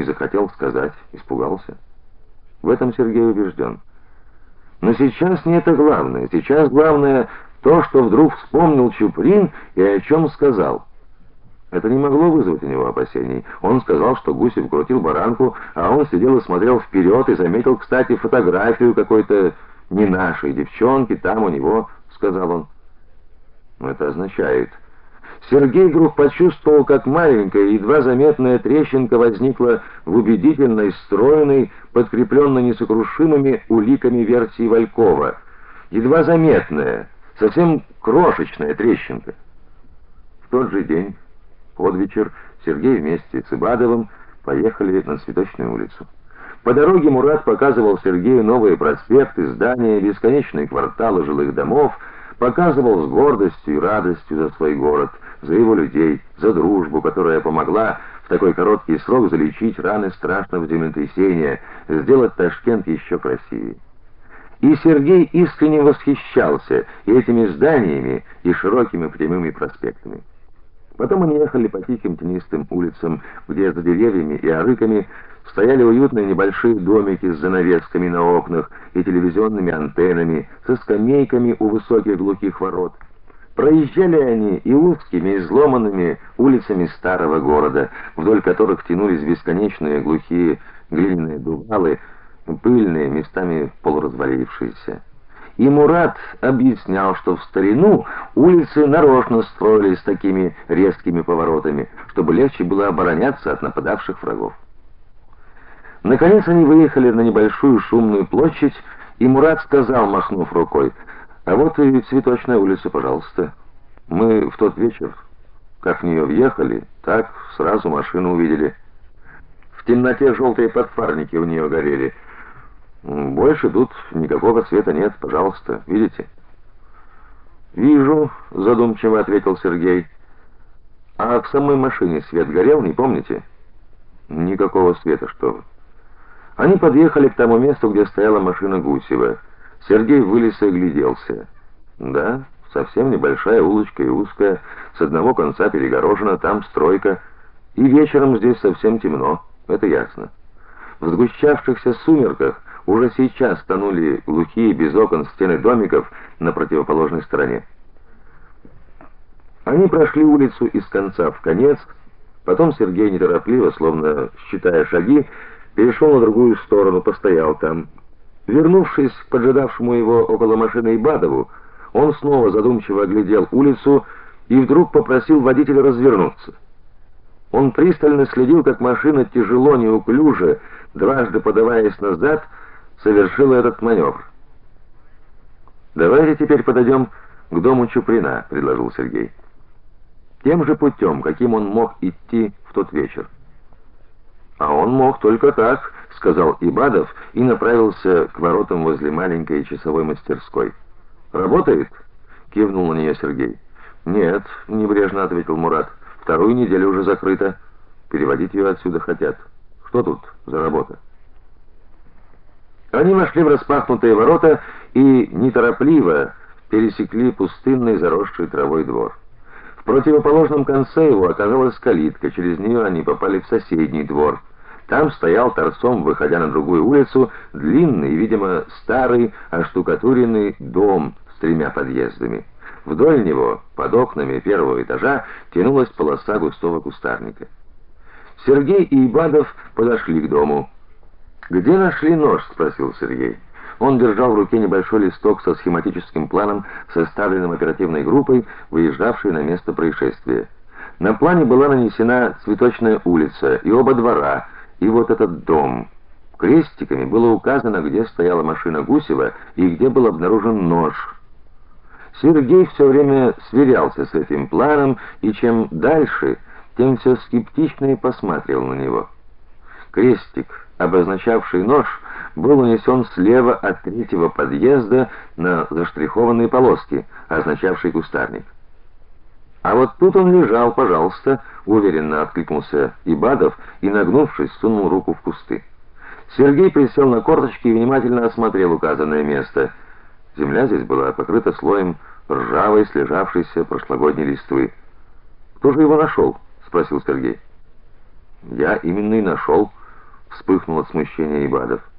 не захотел сказать, испугался. В этом Сергей убежден. Но сейчас не это главное. Сейчас главное то, что вдруг вспомнил Чуприн и о чем сказал. Это не могло вызвать у него опасений. Он сказал, что Гусев крутил баранку, а он сидел и смотрел вперед и заметил, кстати, фотографию какой-то не нашей девчонки там у него, сказал он. Это означает, Сергей вдруг почувствовал, как маленькая, едва заметная трещинка возникла в убедительной, стройной, подкрепленной несокрушимыми уликами версии Валькова. Едва заметная, совсем крошечная трещинка. В тот же день, под вечер, Сергей вместе с Ибадовым поехали на Цветочную улицу. По дороге Мурат показывал Сергею новые проспекты, здания, бесконечные кварталы жилых домов, показывал с гордостью и радостью за свой город, за его людей, за дружбу, которая помогла в такой короткий срок залечить раны страшного землетрясения, сделать Ташкент еще красивее. И Сергей искренне восхищался и этими зданиями, и широкими прямыми проспектами. Потом они ехали по тихим тенистым улицам, где за деревьями и арыками стояли уютные небольшие домики с занавесками на окнах и телевизионными антеннами, со скамейками у высоких глухих ворот. Проезжали они и узкими, изломанными улицами старого города, вдоль которых тянулись бесконечные глухие глиняные дувалы, пыльные, местами полуразвалившиеся. И Мурат объяснял, что в старину улицы нарочно строились такими резкими поворотами, чтобы легче было обороняться от нападавших врагов. Наконец они выехали на небольшую шумную площадь, и Мурат сказал, махнув рукой: "А вот и цветочная улица, пожалуйста. Мы в тот вечер, как в нее въехали, так сразу машину увидели. В темноте желтые подфарники у нее горели. Больше тут никакого света нет, пожалуйста, видите?" "Вижу", задумчиво ответил Сергей. "А в самой машине свет горел, не помните?" "Никакого света, что вы?" Они подъехали к тому месту, где стояла машина Гусева. Сергей вылез и огляделся. Да, совсем небольшая улочка и узкая, с одного конца перегорожена, там стройка, и вечером здесь совсем темно, это ясно. В сгущавшихся сумерках уже сейчас тонули глухие без окон стены домиков на противоположной стороне. Они прошли улицу из конца в конец, потом Сергей неторопливо, словно считая шаги, перешел на другую сторону, постоял там. Вернувшись к поджидавшему его около машины Ибадову, он снова задумчиво оглядел улицу и вдруг попросил водителя развернуться. Он пристально следил, как машина тяжело, неуклюже, дважды подаваясь назад, совершила этот маневр. Давайте теперь подойдем к дому Чуприна, предложил Сергей. Тем же путем, каким он мог идти в тот вечер. А он мог только так, сказал Ибадов и направился к воротам возле маленькой часовой мастерской. Работает? кивнул на нее Сергей. Нет, небрежно ответил Мурат. Вторую неделю уже закрыта. Переводить ее отсюда хотят. Что тут за работа? Они вошли в распахнутые ворота и неторопливо пересекли пустынный заросший травой двор. В противоположном конце его оказалась калитка, через нее они попали в соседний двор. Там стоял торцом, выходя на другую улицу, длинный, видимо, старый оштукатуренный дом с тремя подъездами. Вдоль него, под окнами первого этажа, тянулась полоса густого кустарника. Сергей и Ибадов подошли к дому. "Где нашли нож?" спросил Сергей. Он держал в руке небольшой листок со схематическим планом, составленным оперативной группой, выезжавшей на место происшествия. На плане была нанесена цветочная улица и оба двора и вот этот дом. Крестиками было указано, где стояла машина Гусева и где был обнаружен нож. Сергей все время сверялся с этим планом, и чем дальше, тем все скептичнее посматривал на него. Крестик, обозначавший нож, был унесен слева от третьего подъезда на заштрихованные полоски, означавшие кустарник. А вот тут он лежал, пожалуйста, уверенно откликнулся Ибадов и нагнувшись, сунул руку в кусты. Сергей присел на корточки и внимательно осмотрел указанное место. Земля здесь была покрыта слоем ржавой, слежавшейся прошлогодней листвы. Кто же его нашел?» — спросил Сергей. Я именно и нашел», вспыхнул от смущения Ибадов.